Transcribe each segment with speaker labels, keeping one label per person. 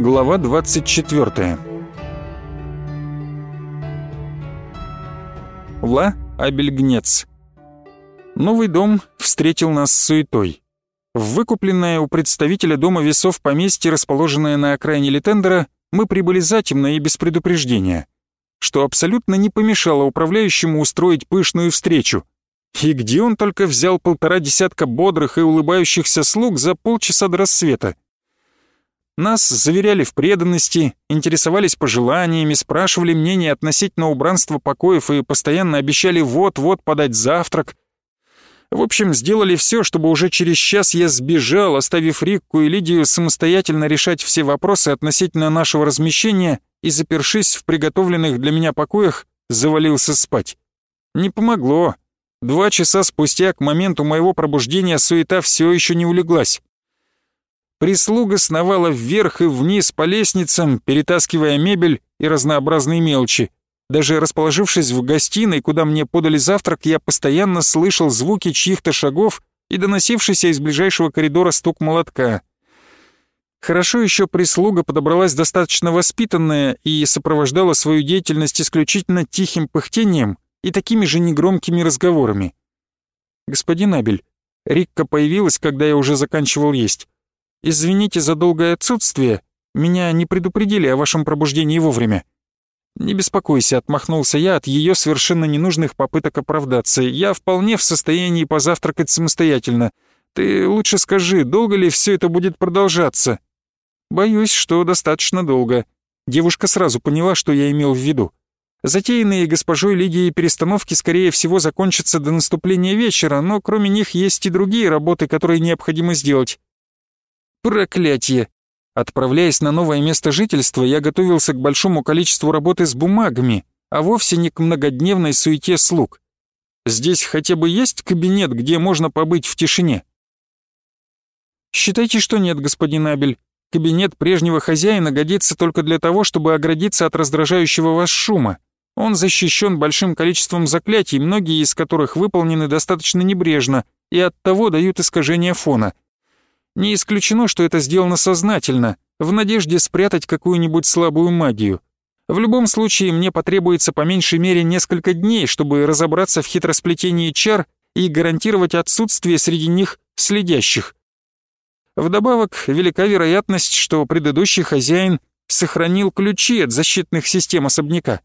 Speaker 1: Глава 24 Ла Абельгнец Новый дом встретил нас с суетой. Выкупленное у представителя дома весов поместье, расположенное на окраине Литендера, мы прибыли затемно и без предупреждения, что абсолютно не помешало управляющему устроить пышную встречу. И где он только взял полтора десятка бодрых и улыбающихся слуг за полчаса до рассвета? Нас заверяли в преданности, интересовались пожеланиями, спрашивали мнение относительно убранства покоев и постоянно обещали вот-вот подать завтрак. В общем, сделали все, чтобы уже через час я сбежал, оставив Рикку и Лидию самостоятельно решать все вопросы относительно нашего размещения и, запершись в приготовленных для меня покоях, завалился спать. Не помогло. Два часа спустя, к моменту моего пробуждения, суета все еще не улеглась. Прислуга сновала вверх и вниз по лестницам, перетаскивая мебель и разнообразные мелочи. Даже расположившись в гостиной, куда мне подали завтрак, я постоянно слышал звуки чьих-то шагов и доносившийся из ближайшего коридора стук молотка. Хорошо еще прислуга подобралась достаточно воспитанная и сопровождала свою деятельность исключительно тихим пыхтением и такими же негромкими разговорами. «Господин Абель, Рикка появилась, когда я уже заканчивал есть. Извините за долгое отсутствие, меня не предупредили о вашем пробуждении вовремя». «Не беспокойся», — отмахнулся я от ее совершенно ненужных попыток оправдаться. «Я вполне в состоянии позавтракать самостоятельно. Ты лучше скажи, долго ли все это будет продолжаться?» «Боюсь, что достаточно долго». Девушка сразу поняла, что я имел в виду. Затеянные госпожой Лидией перестановки, скорее всего, закончатся до наступления вечера, но кроме них есть и другие работы, которые необходимо сделать. Проклятье! Отправляясь на новое место жительства, я готовился к большому количеству работы с бумагами, а вовсе не к многодневной суете слуг. Здесь хотя бы есть кабинет, где можно побыть в тишине? Считайте, что нет, господин Абель. Кабинет прежнего хозяина годится только для того, чтобы оградиться от раздражающего вас шума. Он защищен большим количеством заклятий, многие из которых выполнены достаточно небрежно и оттого дают искажение фона — не исключено, что это сделано сознательно, в надежде спрятать какую-нибудь слабую магию. В любом случае, мне потребуется по меньшей мере несколько дней, чтобы разобраться в хитросплетении чар и гарантировать отсутствие среди них следящих. Вдобавок, велика вероятность, что предыдущий хозяин сохранил ключи от защитных систем особняка.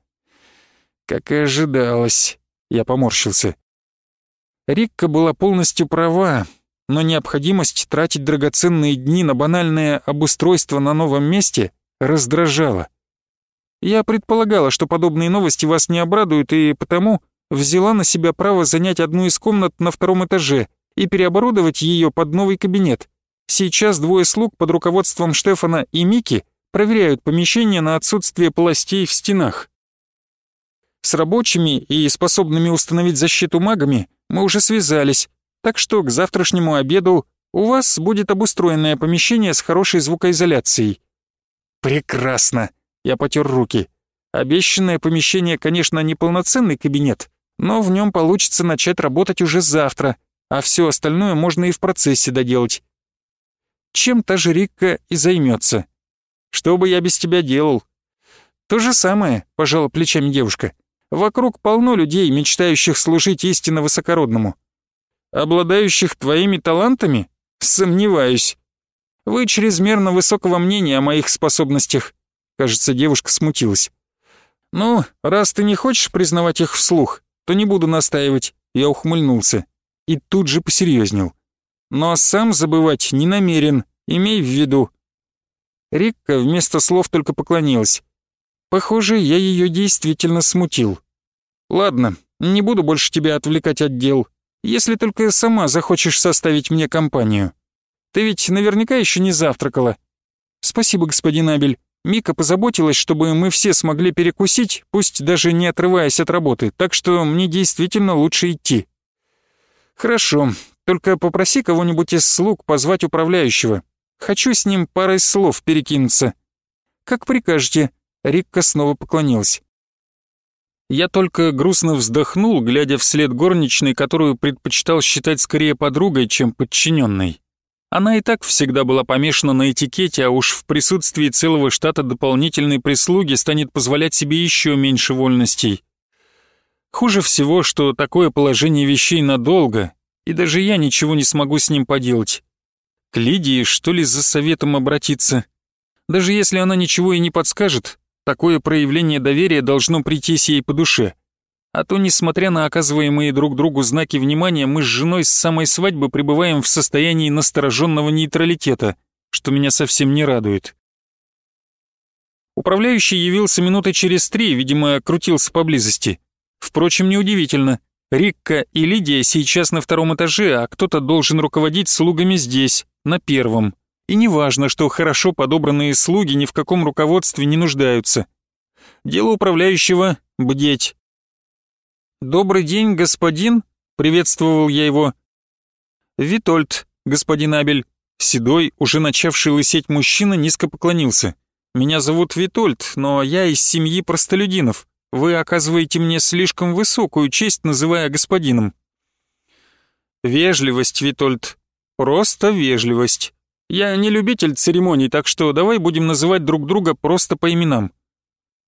Speaker 1: Как и ожидалось, я поморщился. Рикка была полностью права, но необходимость тратить драгоценные дни на банальное обустройство на новом месте раздражала. Я предполагала, что подобные новости вас не обрадуют, и потому взяла на себя право занять одну из комнат на втором этаже и переоборудовать ее под новый кабинет. Сейчас двое слуг под руководством Штефана и Мики проверяют помещение на отсутствие полостей в стенах. С рабочими и способными установить защиту магами мы уже связались, так что к завтрашнему обеду у вас будет обустроенное помещение с хорошей звукоизоляцией». «Прекрасно!» — я потер руки. «Обещанное помещение, конечно, не полноценный кабинет, но в нем получится начать работать уже завтра, а все остальное можно и в процессе доделать. Чем та же Рикка и займется. Что бы я без тебя делал?» «То же самое», — пожала плечами девушка. «Вокруг полно людей, мечтающих служить истинно высокородному обладающих твоими талантами? Сомневаюсь. Вы чрезмерно высокого мнения о моих способностях. Кажется, девушка смутилась. Ну, раз ты не хочешь признавать их вслух, то не буду настаивать. Я ухмыльнулся и тут же посерьезнел. Но сам забывать не намерен, имей в виду. Рикка вместо слов только поклонилась. Похоже, я ее действительно смутил. Ладно, не буду больше тебя отвлекать от дел если только сама захочешь составить мне компанию. Ты ведь наверняка еще не завтракала. Спасибо, господин Абель. Мика позаботилась, чтобы мы все смогли перекусить, пусть даже не отрываясь от работы, так что мне действительно лучше идти. Хорошо, только попроси кого-нибудь из слуг позвать управляющего. Хочу с ним парой слов перекинуться. Как прикажете. Рикка снова поклонилась. Я только грустно вздохнул, глядя вслед горничной, которую предпочитал считать скорее подругой, чем подчиненной. Она и так всегда была помешана на этикете, а уж в присутствии целого штата дополнительной прислуги станет позволять себе еще меньше вольностей. Хуже всего, что такое положение вещей надолго, и даже я ничего не смогу с ним поделать. К Лидии, что ли, за советом обратиться? Даже если она ничего и не подскажет, такое проявление доверия должно прийтись ей по душе. А то, несмотря на оказываемые друг другу знаки внимания, мы с женой с самой свадьбы пребываем в состоянии настороженного нейтралитета, что меня совсем не радует. Управляющий явился минуты через три, видимо, крутился поблизости. Впрочем, неудивительно. Рикка и Лидия сейчас на втором этаже, а кто-то должен руководить слугами здесь, на первом. И неважно, что хорошо подобранные слуги ни в каком руководстве не нуждаются. Дело управляющего — бдеть. «Добрый день, господин», — приветствовал я его. «Витольд, господин Абель». Седой, уже начавший лысеть мужчина, низко поклонился. «Меня зовут Витольд, но я из семьи простолюдинов. Вы оказываете мне слишком высокую честь, называя господином». «Вежливость, Витольд. Просто вежливость. Я не любитель церемоний, так что давай будем называть друг друга просто по именам».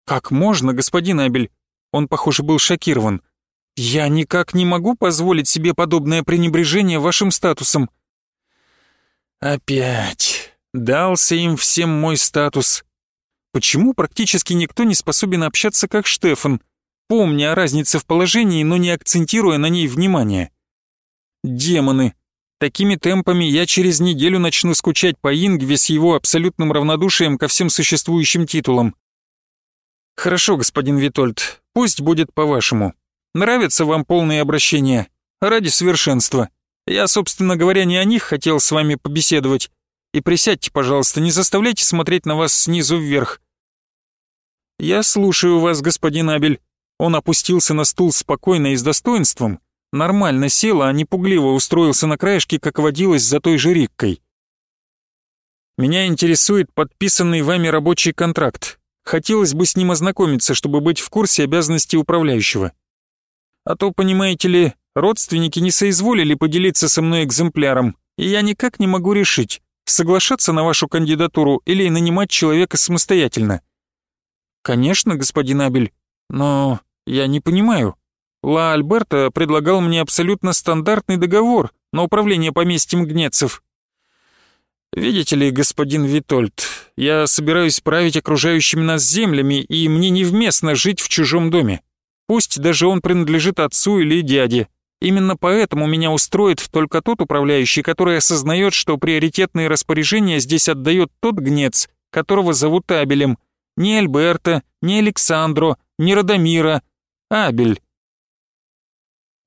Speaker 1: «Как можно, господин Абель?» Он, похоже, был шокирован. «Я никак не могу позволить себе подобное пренебрежение вашим статусом». «Опять. Дался им всем мой статус. Почему практически никто не способен общаться как Штефан, помня о разнице в положении, но не акцентируя на ней внимание? Демоны. Такими темпами я через неделю начну скучать по Ингве с его абсолютным равнодушием ко всем существующим титулам. Хорошо, господин Витольд, пусть будет по-вашему. Нравятся вам полные обращения? Ради совершенства. Я, собственно говоря, не о них хотел с вами побеседовать. И присядьте, пожалуйста, не заставляйте смотреть на вас снизу вверх. Я слушаю вас, господин Абель. Он опустился на стул спокойно и с достоинством, нормально сел, а не пугливо устроился на краешке, как водилось за той же Риккой. Меня интересует подписанный вами рабочий контракт. Хотелось бы с ним ознакомиться, чтобы быть в курсе обязанностей управляющего. А то, понимаете ли, родственники не соизволили поделиться со мной экземпляром, и я никак не могу решить, соглашаться на вашу кандидатуру или нанимать человека самостоятельно. Конечно, господин Абель, но я не понимаю. Ла Альберта предлагал мне абсолютно стандартный договор на управление поместьем Гнецев. Видите ли, господин Витольд, я собираюсь править окружающими нас землями, и мне невместно жить в чужом доме. Пусть даже он принадлежит отцу или дяде. Именно поэтому меня устроит только тот управляющий, который осознает, что приоритетные распоряжения здесь отдает тот гнец, которого зовут Абелем. Не Альберта, не Александро, не Радомира. Абель.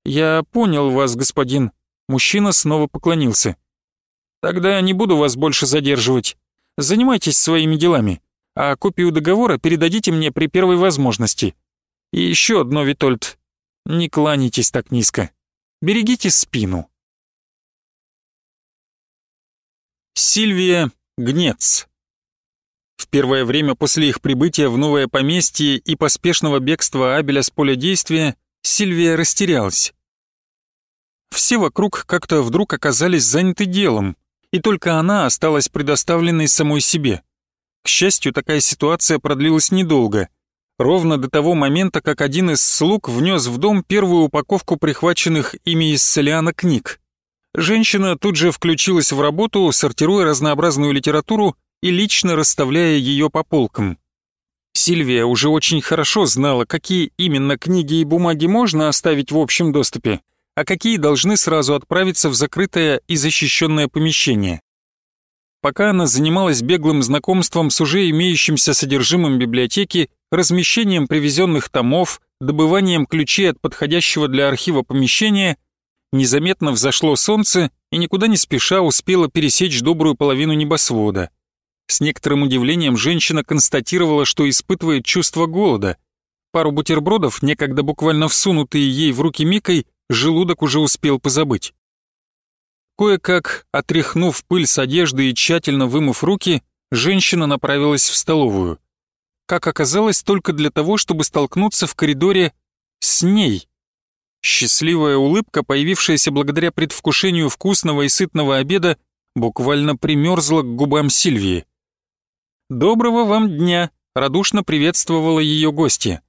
Speaker 1: «Я понял вас, господин». Мужчина снова поклонился. «Тогда не буду вас больше задерживать. Занимайтесь своими делами, а копию договора передадите мне при первой возможности. И еще одно, Витольд, не кланяйтесь так низко. Берегите спину. Сильвия Гнец В первое время после их прибытия в новое поместье и поспешного бегства Абеля с поля действия Сильвия растерялась. Все вокруг как-то вдруг оказались заняты делом, и только она осталась предоставленной самой себе. К счастью, такая ситуация продлилась недолго — ровно до того момента, как один из слуг внес в дом первую упаковку прихваченных ими из Солиана книг. Женщина тут же включилась в работу, сортируя разнообразную литературу и лично расставляя ее по полкам. Сильвия уже очень хорошо знала, какие именно книги и бумаги можно оставить в общем доступе, а какие должны сразу отправиться в закрытое и защищенное помещение. Пока она занималась беглым знакомством с уже имеющимся содержимым библиотеки, размещением привезенных томов, добыванием ключей от подходящего для архива помещения, незаметно взошло солнце и никуда не спеша успело пересечь добрую половину небосвода. С некоторым удивлением женщина констатировала, что испытывает чувство голода. Пару бутербродов, некогда буквально всунутые ей в руки Микой, желудок уже успел позабыть. Кое-как, отряхнув пыль с одежды и тщательно вымыв руки, женщина направилась в столовую. Как оказалось, только для того, чтобы столкнуться в коридоре с ней. Счастливая улыбка, появившаяся благодаря предвкушению вкусного и сытного обеда, буквально примерзла к губам Сильвии. «Доброго вам дня!» — радушно приветствовала ее гостья.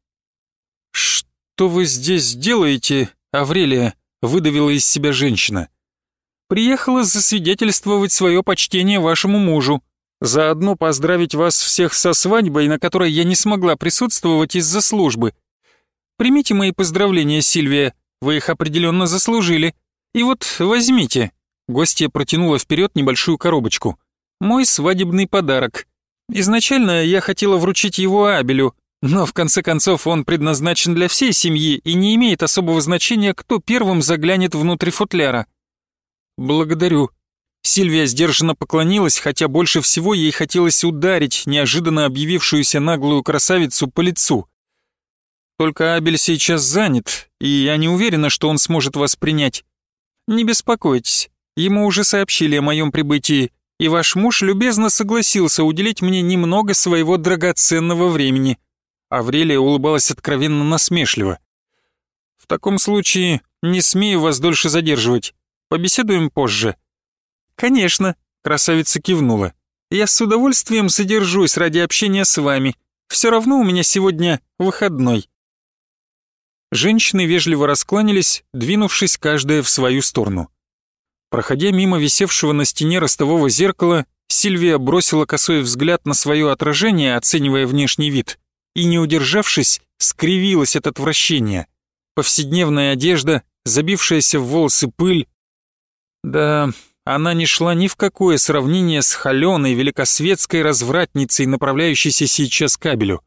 Speaker 1: «Что вы здесь делаете, Аврелия?» — выдавила из себя женщина. «Приехала засвидетельствовать свое почтение вашему мужу, заодно поздравить вас всех со свадьбой, на которой я не смогла присутствовать из-за службы. Примите мои поздравления, Сильвия, вы их определенно заслужили. И вот возьмите». Гостья протянула вперед небольшую коробочку. «Мой свадебный подарок. Изначально я хотела вручить его Абелю, но в конце концов он предназначен для всей семьи и не имеет особого значения, кто первым заглянет внутрь футляра. Благодарю. Сильвия сдержанно поклонилась, хотя больше всего ей хотелось ударить неожиданно объявившуюся наглую красавицу по лицу. Только Абель сейчас занят, и я не уверена, что он сможет вас принять. Не беспокойтесь, ему уже сообщили о моем прибытии, и ваш муж любезно согласился уделить мне немного своего драгоценного времени». Аврелия улыбалась откровенно насмешливо. «В таком случае не смею вас дольше задерживать. Побеседуем позже». «Конечно», — красавица кивнула. «Я с удовольствием содержусь ради общения с вами. Все равно у меня сегодня выходной». Женщины вежливо раскланялись, двинувшись каждая в свою сторону. Проходя мимо висевшего на стене ростового зеркала, Сильвия бросила косой взгляд на свое отражение, оценивая внешний вид, и, не удержавшись, скривилась от отвращения. Повседневная одежда, забившаяся в волосы пыль. Да, она не шла ни в какое сравнение с холеной великосветской развратницей, направляющейся сейчас кабелю.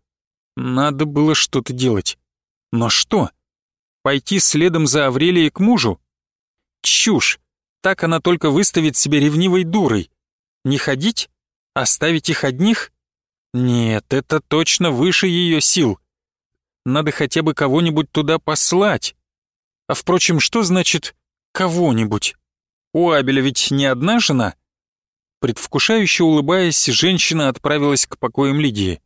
Speaker 1: Надо было что-то делать. Но что? Пойти следом за Аврелией к мужу? Чушь! Так она только выставит себя ревнивой дурой. Не ходить? Оставить их одних? Нет, это точно выше ее сил. Надо хотя бы кого-нибудь туда послать. А впрочем, что значит «кого-нибудь»? У Абеля ведь не одна жена? Предвкушающе улыбаясь, женщина отправилась к покоям Лидии.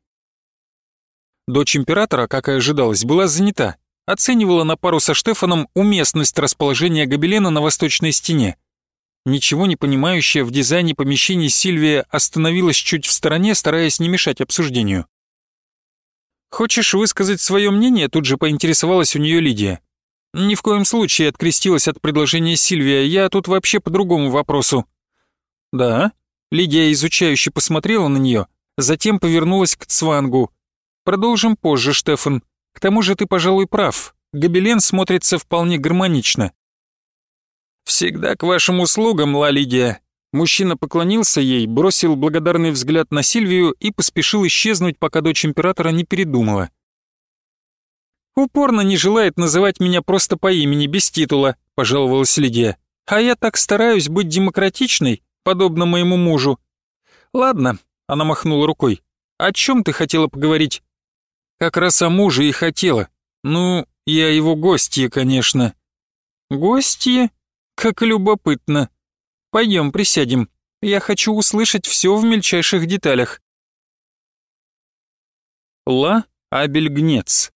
Speaker 1: Дочь императора, как и ожидалось, была занята, оценивала на пару со Штефаном уместность расположения гобелена на восточной стене. Ничего не понимающая в дизайне помещений Сильвия остановилась чуть в стороне, стараясь не мешать обсуждению. «Хочешь высказать свое мнение?» Тут же поинтересовалась у нее Лидия. «Ни в коем случае открестилась от предложения Сильвия, я тут вообще по другому вопросу». «Да?» Лидия изучающе посмотрела на нее, затем повернулась к Цвангу. «Продолжим позже, Штефан. К тому же ты, пожалуй, прав. Гобелен смотрится вполне гармонично. «Всегда к вашим услугам, Ла Лидия». Мужчина поклонился ей, бросил благодарный взгляд на Сильвию и поспешил исчезнуть, пока дочь императора не передумала. «Упорно не желает называть меня просто по имени, без титула», — пожаловалась Лидия. «А я так стараюсь быть демократичной, подобно моему мужу». «Ладно», — она махнула рукой. «О чем ты хотела поговорить?» «Как раз о муже и хотела. Ну, я его гостья, конечно». «Гостья?» «Как любопытно. Пойдем присядем. Я хочу услышать все в мельчайших деталях». Ла Абельгнец.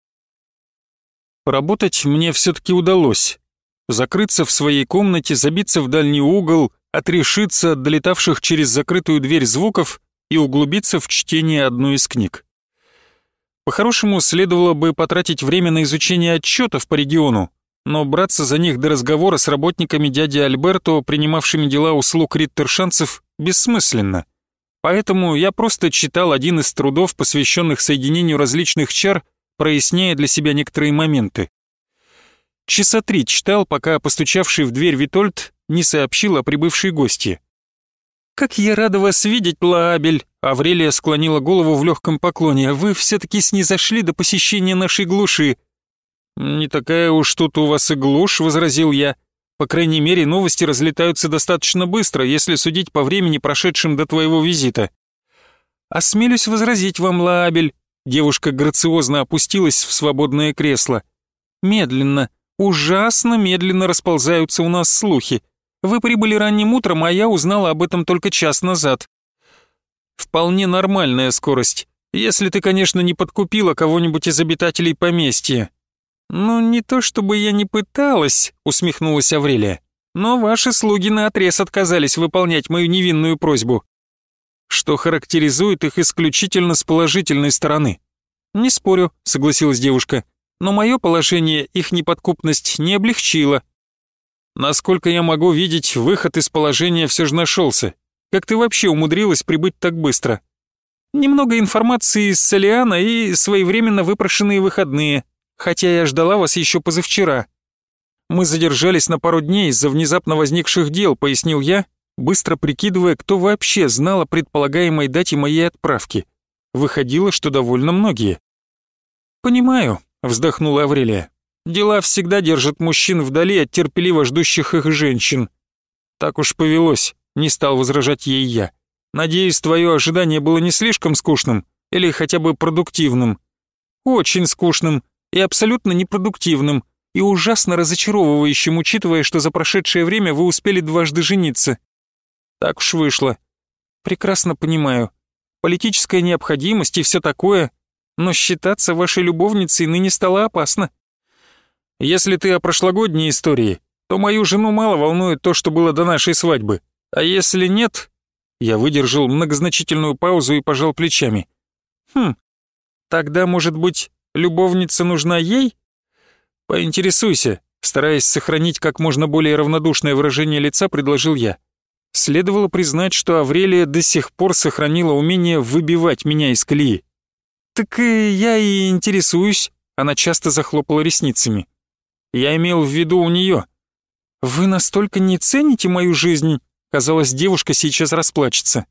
Speaker 1: Поработать мне все-таки удалось. Закрыться в своей комнате, забиться в дальний угол, отрешиться от долетавших через закрытую дверь звуков и углубиться в чтение одной из книг. По-хорошему, следовало бы потратить время на изучение отчетов по региону, но браться за них до разговора с работниками дяди Альберто, принимавшими дела услуг риттершанцев, бессмысленно. Поэтому я просто читал один из трудов, посвященных соединению различных чар, проясняя для себя некоторые моменты. Часа три читал, пока постучавший в дверь Витольд не сообщил о прибывшей гости. «Как я рада вас видеть, Лаабель!» Аврелия склонила голову в легком поклоне. «Вы все-таки снизошли до посещения нашей глуши. «Не такая уж тут у вас и глушь», — возразил я. «По крайней мере, новости разлетаются достаточно быстро, если судить по времени, прошедшим до твоего визита». «Осмелюсь возразить вам, Лаабель», — девушка грациозно опустилась в свободное кресло. «Медленно, ужасно медленно расползаются у нас слухи. Вы прибыли ранним утром, а я узнала об этом только час назад». «Вполне нормальная скорость, если ты, конечно, не подкупила кого-нибудь из обитателей поместья», «Ну, не то чтобы я не пыталась», — усмехнулась Аврелия. но ваши слуги наотрез отказались выполнять мою невинную просьбу, что характеризует их исключительно с положительной стороны. «Не спорю», — согласилась девушка, «но мое положение их неподкупность не облегчило». «Насколько я могу видеть, выход из положения все же нашелся. Как ты вообще умудрилась прибыть так быстро?» «Немного информации из Солиана и своевременно выпрошенные выходные, хотя я ждала вас еще позавчера». «Мы задержались на пару дней из-за внезапно возникших дел», — пояснил я, быстро прикидывая, кто вообще знал о предполагаемой дате моей отправки. Выходило, что довольно многие. «Понимаю», — вздохнула Аврелия. «Дела всегда держат мужчин вдали от терпеливо ждущих их женщин». «Так уж повелось», — не стал возражать ей я. «Надеюсь, твое ожидание было не слишком скучным или хотя бы продуктивным?» «Очень скучным и абсолютно непродуктивным», и ужасно разочаровывающим, учитывая, что за прошедшее время вы успели дважды жениться. Так уж вышло. Прекрасно понимаю политическая необходимость и все такое, но считаться вашей любовницей ныне стало опасно. Если ты о прошлогодней истории, то мою жену мало волнует то, что было до нашей свадьбы. А если нет...» Я выдержал многозначительную паузу и пожал плечами. «Хм, тогда, может быть, любовница нужна ей?» «Поинтересуйся», стараясь сохранить как можно более равнодушное выражение лица, предложил я. Следовало признать, что Аврелия до сих пор сохранила умение выбивать меня из колеи. «Так и я и интересуюсь», — она часто захлопала ресницами. «Я имел в виду у нее. Вы настолько не цените мою жизнь?» Казалось, девушка сейчас расплачется.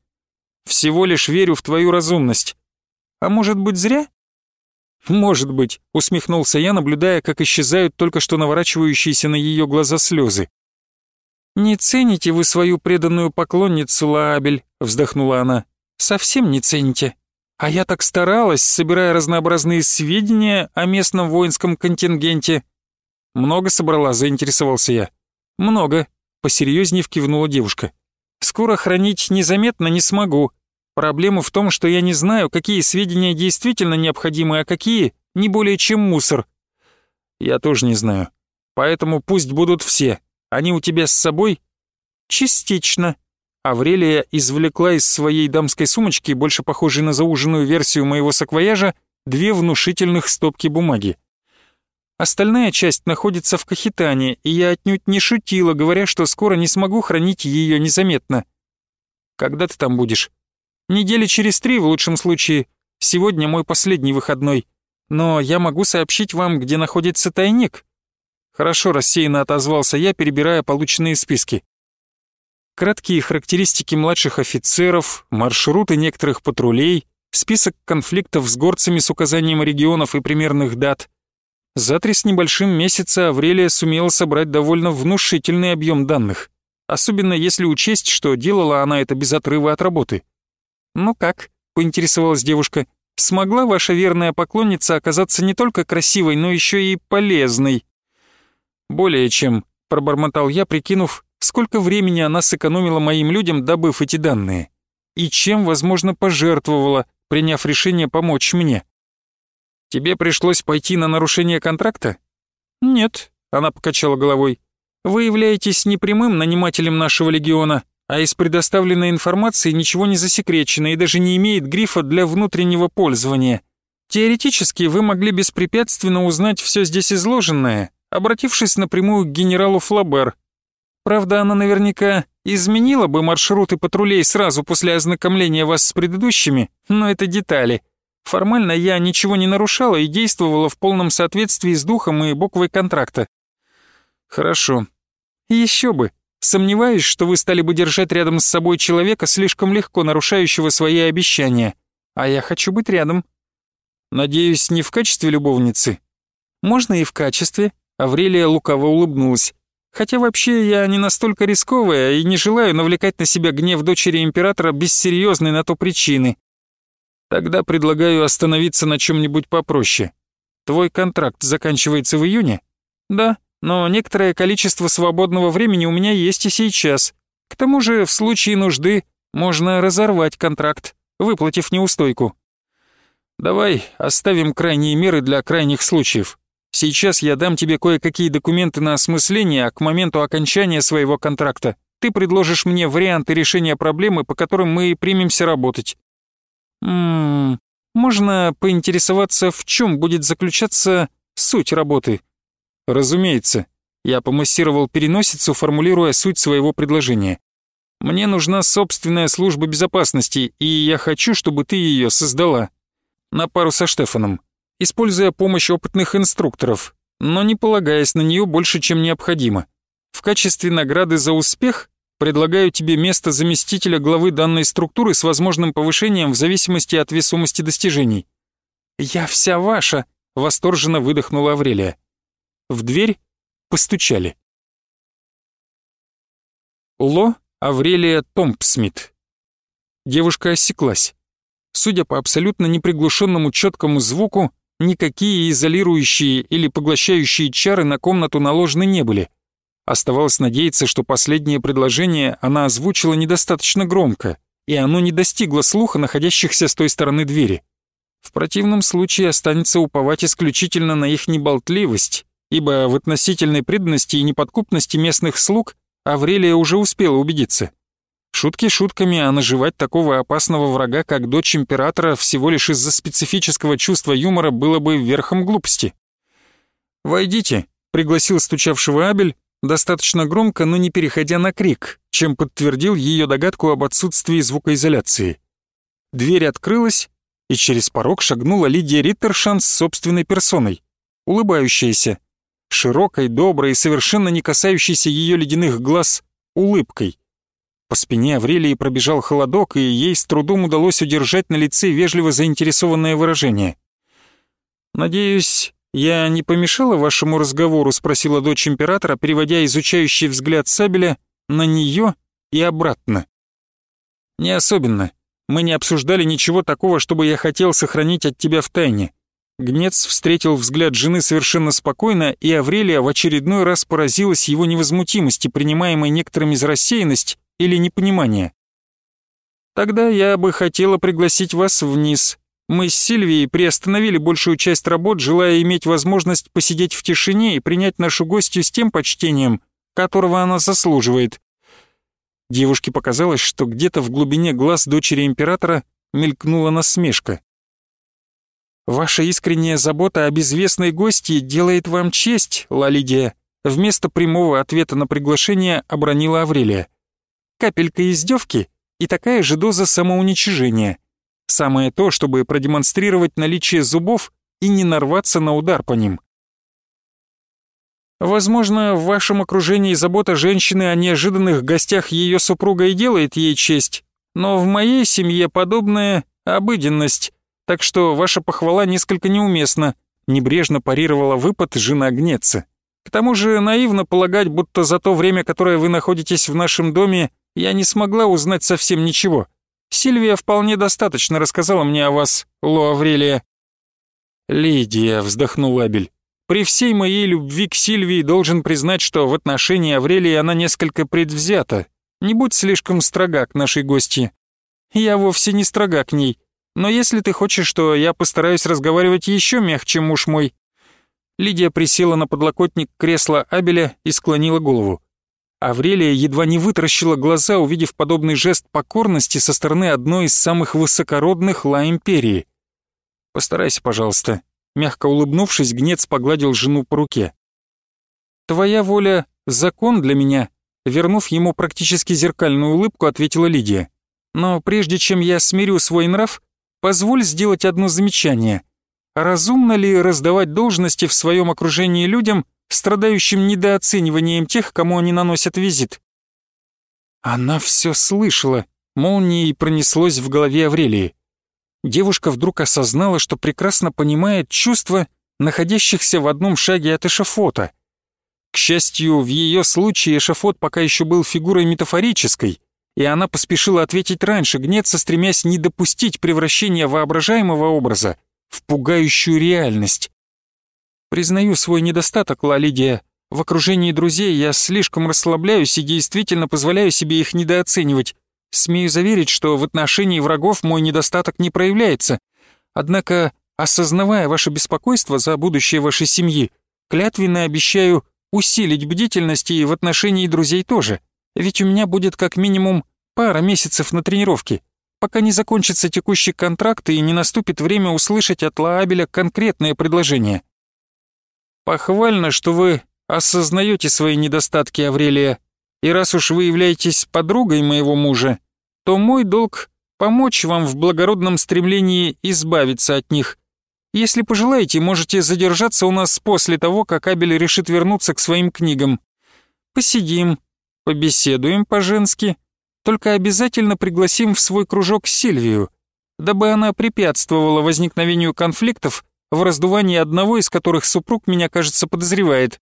Speaker 1: «Всего лишь верю в твою разумность. А может быть, зря?» «Может быть», — усмехнулся я, наблюдая, как исчезают только что наворачивающиеся на ее глаза слезы. «Не цените вы свою преданную поклонницу, Лаабель», — вздохнула она. «Совсем не цените. А я так старалась, собирая разнообразные сведения о местном воинском контингенте». «Много собрала?» — заинтересовался я. «Много», — посерьезнее вкивнула девушка. «Скоро хранить незаметно не смогу. Проблема в том, что я не знаю, какие сведения действительно необходимы, а какие — не более чем мусор». «Я тоже не знаю. Поэтому пусть будут все. Они у тебя с собой?» «Частично». Аврелия извлекла из своей дамской сумочки, больше похожей на зауженную версию моего саквояжа, две внушительных стопки бумаги. Остальная часть находится в Кахитане, и я отнюдь не шутила, говоря, что скоро не смогу хранить ее незаметно. Когда ты там будешь? Недели через три, в лучшем случае. Сегодня мой последний выходной. Но я могу сообщить вам, где находится тайник. Хорошо рассеянно отозвался я, перебирая полученные списки. Краткие характеристики младших офицеров, маршруты некоторых патрулей, список конфликтов с горцами с указанием регионов и примерных дат. За три с небольшим месяца Аврелия сумела собрать довольно внушительный объем данных, особенно если учесть, что делала она это без отрыва от работы. «Ну как?» — поинтересовалась девушка. «Смогла ваша верная поклонница оказаться не только красивой, но еще и полезной?» «Более чем», — пробормотал я, прикинув, сколько времени она сэкономила моим людям, добыв эти данные. И чем, возможно, пожертвовала, приняв решение помочь мне. «Тебе пришлось пойти на нарушение контракта?» «Нет», — она покачала головой. «Вы являетесь не прямым нанимателем нашего легиона, а из предоставленной информации ничего не засекречено и даже не имеет грифа для внутреннего пользования. Теоретически вы могли беспрепятственно узнать все здесь изложенное, обратившись напрямую к генералу Флабер. Правда, она наверняка изменила бы маршруты патрулей сразу после ознакомления вас с предыдущими, но это детали. Формально я ничего не нарушала и действовала в полном соответствии с духом и буквой контракта. Хорошо. Еще бы. Сомневаюсь, что вы стали бы держать рядом с собой человека, слишком легко нарушающего свои обещания. А я хочу быть рядом. Надеюсь, не в качестве любовницы? Можно и в качестве, Аврелия лукаво улыбнулась. «Хотя вообще я не настолько рисковая и не желаю навлекать на себя гнев дочери императора без серьезной на то причины. Тогда предлагаю остановиться на чем-нибудь попроще. Твой контракт заканчивается в июне? Да, но некоторое количество свободного времени у меня есть и сейчас. К тому же, в случае нужды, можно разорвать контракт, выплатив неустойку. Давай оставим крайние меры для крайних случаев. Сейчас я дам тебе кое-какие документы на осмысление, а к моменту окончания своего контракта ты предложишь мне варианты решения проблемы, по которым мы примемся работать. Ммм, можно поинтересоваться, в чем будет заключаться суть работы? Разумеется. Я помассировал переносицу, формулируя суть своего предложения. Мне нужна собственная служба безопасности, и я хочу, чтобы ты ее создала. На пару со Штефаном, используя помощь опытных инструкторов, но не полагаясь на нее больше, чем необходимо. В качестве награды за успех предлагаю тебе место заместителя главы данной структуры с возможным повышением в зависимости от весомости достижений. «Я вся ваша!» — восторженно выдохнула Аврелия. В дверь постучали. Ло Аврелия Томпсмит. Девушка осеклась. Судя по абсолютно неприглушенному четкому звуку, никакие изолирующие или поглощающие чары на комнату наложены не были. Оставалось надеяться, что последнее предложение она озвучила недостаточно громко, и оно не достигло слуха находящихся с той стороны двери. В противном случае останется уповать исключительно на их неболтливость, ибо в относительной преданности и неподкупности местных слуг Аврелия уже успела убедиться. Шутки шутками, а наживать такого опасного врага, как дочь императора, всего лишь из-за специфического чувства юмора было бы верхом глупости. «Войдите», — пригласил стучавшего Абель, достаточно громко, но не переходя на крик, чем подтвердил ее догадку об отсутствии звукоизоляции. Дверь открылась, и через порог шагнула Лидия Риттершан с собственной персоной, улыбающаяся, широкой, доброй совершенно не касающейся ее ледяных глаз улыбкой. По спине Аврелии пробежал холодок, и ей с трудом удалось удержать на лице вежливо заинтересованное выражение. «Надеюсь, я не помешала вашему разговору?» — спросила дочь императора, переводя изучающий взгляд Сабеля на нее и обратно. «Не особенно. Мы не обсуждали ничего такого, чтобы я хотел сохранить от тебя в тайне. Гнец встретил взгляд жены совершенно спокойно, и Аврелия в очередной раз поразилась его невозмутимости, принимаемой некоторыми за рассеянность или непонимание. «Тогда я бы хотела пригласить вас вниз. Мы с Сильвией приостановили большую часть работ, желая иметь возможность посидеть в тишине и принять нашу гостью с тем почтением, которого она заслуживает». Девушке показалось, что где-то в глубине глаз дочери императора мелькнула насмешка. «Ваша искренняя забота о безвестной гости делает вам честь, Лалидия», вместо прямого ответа на приглашение обронила Аврелия. Капелька издевки и такая же доза самоуничижения. Самое то, чтобы продемонстрировать наличие зубов и не нарваться на удар по ним. Возможно, в вашем окружении забота женщины о неожиданных гостях ее супруга и делает ей честь, но в моей семье подобная обыденность так что ваша похвала несколько неуместна», — небрежно парировала выпад жена Гнеца. «К тому же наивно полагать, будто за то время, которое вы находитесь в нашем доме, я не смогла узнать совсем ничего. Сильвия вполне достаточно рассказала мне о вас, Ло Аврелия». «Лидия», — вздохнул Абель. «При всей моей любви к Сильвии должен признать, что в отношении Аврелии она несколько предвзята. Не будь слишком строга к нашей гости». «Я вовсе не строга к ней», но если ты хочешь, что я постараюсь разговаривать еще мягче, муж мой». Лидия присела на подлокотник кресла Абеля и склонила голову. Аврелия едва не вытаращила глаза, увидев подобный жест покорности со стороны одной из самых высокородных ла империи. «Постарайся, пожалуйста», — мягко улыбнувшись, Гнец погладил жену по руке. «Твоя воля — закон для меня», — вернув ему практически зеркальную улыбку, ответила Лидия. «Но прежде чем я смирю свой нрав, Позволь сделать одно замечание. Разумно ли раздавать должности в своем окружении людям, страдающим недооцениванием тех, кому они наносят визит? Она все слышала, молнией пронеслось в голове Аврелии. Девушка вдруг осознала, что прекрасно понимает чувства, находящихся в одном шаге от эшафота. К счастью, в ее случае эшафот пока еще был фигурой метафорической, и она поспешила ответить раньше, гнеться стремясь не допустить превращения воображаемого образа в пугающую реальность. Признаю свой недостаток, Ла Лидия. В окружении друзей я слишком расслабляюсь и действительно позволяю себе их недооценивать. Смею заверить, что в отношении врагов мой недостаток не проявляется. Однако, осознавая ваше беспокойство за будущее вашей семьи, клятвенно обещаю усилить бдительность и в отношении друзей тоже, ведь у меня будет как минимум пара месяцев на тренировки, пока не закончится текущий контракт и не наступит время услышать от Лаабеля конкретное предложение. Похвально, что вы осознаете свои недостатки, Аврелия, и раз уж вы являетесь подругой моего мужа, то мой долг — помочь вам в благородном стремлении избавиться от них. Если пожелаете, можете задержаться у нас после того, как Абель решит вернуться к своим книгам. Посидим, побеседуем по-женски, только обязательно пригласим в свой кружок Сильвию, дабы она препятствовала возникновению конфликтов в раздувании одного из которых супруг меня, кажется, подозревает.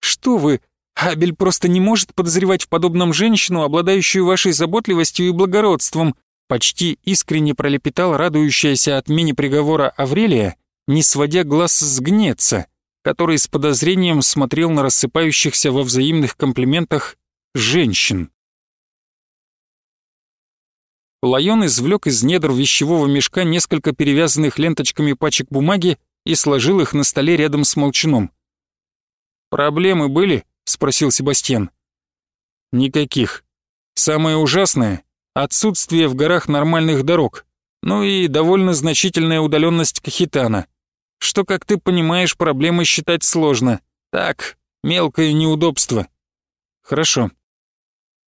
Speaker 1: Что вы, Абель просто не может подозревать в подобном женщину, обладающую вашей заботливостью и благородством, почти искренне пролепетал радующаяся отмене приговора Аврелия, не сводя глаз с гнеца, который с подозрением смотрел на рассыпающихся во взаимных комплиментах женщин. Лайон извлек из недр вещевого мешка несколько перевязанных ленточками пачек бумаги и сложил их на столе рядом с молчаном. «Проблемы были?» — спросил Себастьян. «Никаких. Самое ужасное — отсутствие в горах нормальных дорог, ну и довольно значительная удаленность Кахитана, что, как ты понимаешь, проблемы считать сложно. Так, мелкое неудобство». «Хорошо».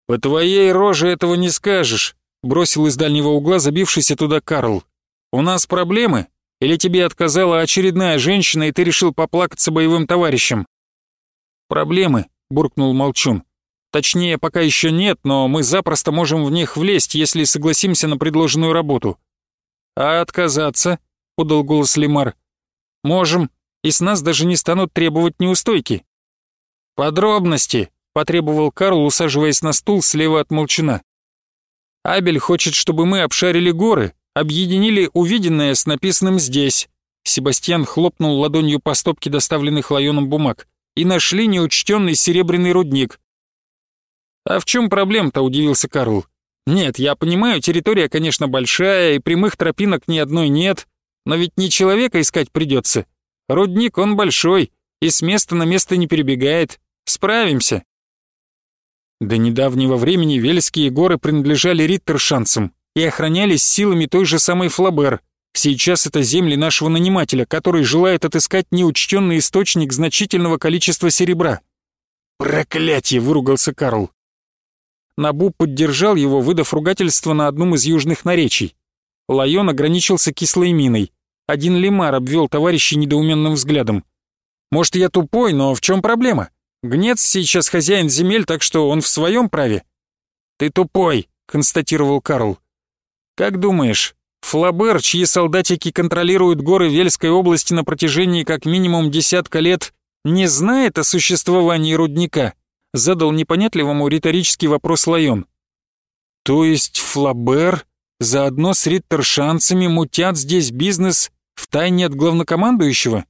Speaker 1: «По твоей роже этого не скажешь», — бросил из дальнего угла забившийся туда Карл. «У нас проблемы? Или тебе отказала очередная женщина, и ты решил поплакаться боевым товарищам?» «Проблемы», — буркнул Молчун. «Точнее, пока еще нет, но мы запросто можем в них влезть, если согласимся на предложенную работу». «А отказаться?» — подал голос Лимар. «Можем, и с нас даже не станут требовать неустойки». «Подробности», — потребовал Карл, усаживаясь на стул слева от Молчуна. «Абель хочет, чтобы мы обшарили горы, объединили увиденное с написанным здесь». Себастьян хлопнул ладонью по стопке доставленных Лайоном бумаг и нашли неучтенный серебряный рудник. «А в чем проблема-то?» — удивился Карл. «Нет, я понимаю, территория, конечно, большая, и прямых тропинок ни одной нет, но ведь не человека искать придется. Рудник, он большой, и с места на место не перебегает. Справимся». До недавнего времени Вельские горы принадлежали Риттершанцам и охранялись силами той же самой Флабер, Сейчас это земли нашего нанимателя, который желает отыскать неучтенный источник значительного количества серебра. «Проклятие!» — выругался Карл. Набу поддержал его, выдав ругательство на одном из южных наречий. Лайон ограничился кислой миной. Один лимар обвел товарища недоуменным взглядом. «Может, я тупой, но в чем проблема? Гнец сейчас хозяин земель, так что он в своем праве». «Ты тупой», — констатировал Карл. «Как думаешь, Флабер, чьи солдатики контролируют горы Вельской области на протяжении как минимум десятка лет, не знает о существовании рудника? Задал непонятливому риторический вопрос Лайон. То есть Флабер заодно с риттершанцами мутят здесь бизнес в тайне от главнокомандующего?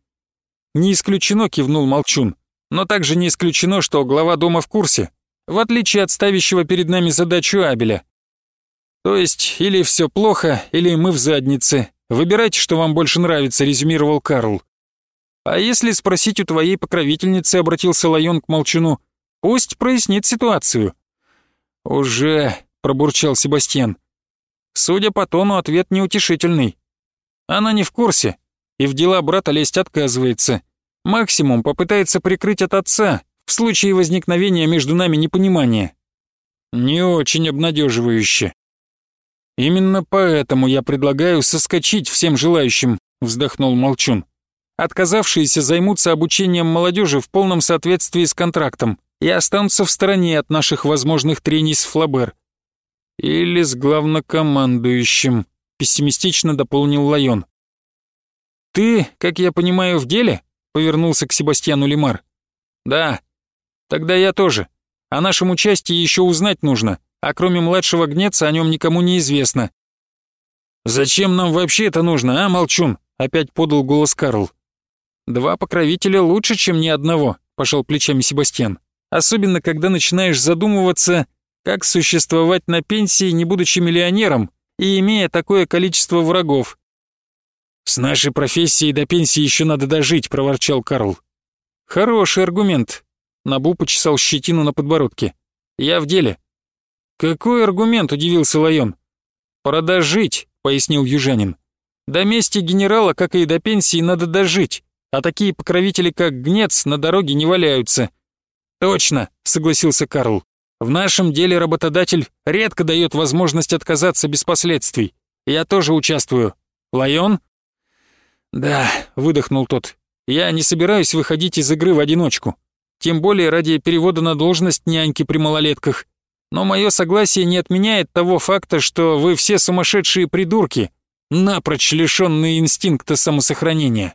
Speaker 1: Не исключено, кивнул Молчун. Но также не исключено, что глава дома в курсе, в отличие от ставящего перед нами задачу Абеля. То есть, или все плохо, или мы в заднице. Выбирайте, что вам больше нравится, резюмировал Карл. А если спросить у твоей покровительницы, обратился Лайон к молчуну, пусть прояснит ситуацию. Уже, пробурчал Себастьян. Судя по тону, ответ неутешительный. Она не в курсе, и в дела брата лезть отказывается. Максимум попытается прикрыть от отца в случае возникновения между нами непонимания. Не очень обнадеживающе. «Именно поэтому я предлагаю соскочить всем желающим», — вздохнул Молчун. «Отказавшиеся займутся обучением молодежи в полном соответствии с контрактом и останутся в стороне от наших возможных трений с Флабер». «Или с главнокомандующим», — пессимистично дополнил Лайон. «Ты, как я понимаю, в деле?» — повернулся к Себастьяну Лимар. «Да. Тогда я тоже. О нашем участии еще узнать нужно а кроме младшего гнеца о нем никому не известно. «Зачем нам вообще это нужно, а, молчун?» — опять подал голос Карл. «Два покровителя лучше, чем ни одного», — пошел плечами Себастьян. «Особенно, когда начинаешь задумываться, как существовать на пенсии, не будучи миллионером и имея такое количество врагов». «С нашей профессией до пенсии еще надо дожить», — проворчал Карл. Хороший аргумент. Набу почесал щетину на подбородке. Я в деле. Какой аргумент, удивился Лайон. Пора дожить, пояснил южанин. До мести генерала, как и до пенсии, надо дожить, а такие покровители, как Гнец, на дороге не валяются. Точно, согласился Карл. В нашем деле работодатель редко дает возможность отказаться без последствий. Я тоже участвую. Лайон? Да, выдохнул тот. Я не собираюсь выходить из игры в одиночку. Тем более ради перевода на должность няньки при малолетках. Но мое согласие не отменяет того факта, что вы все сумасшедшие придурки, напрочь лишенные инстинкта самосохранения.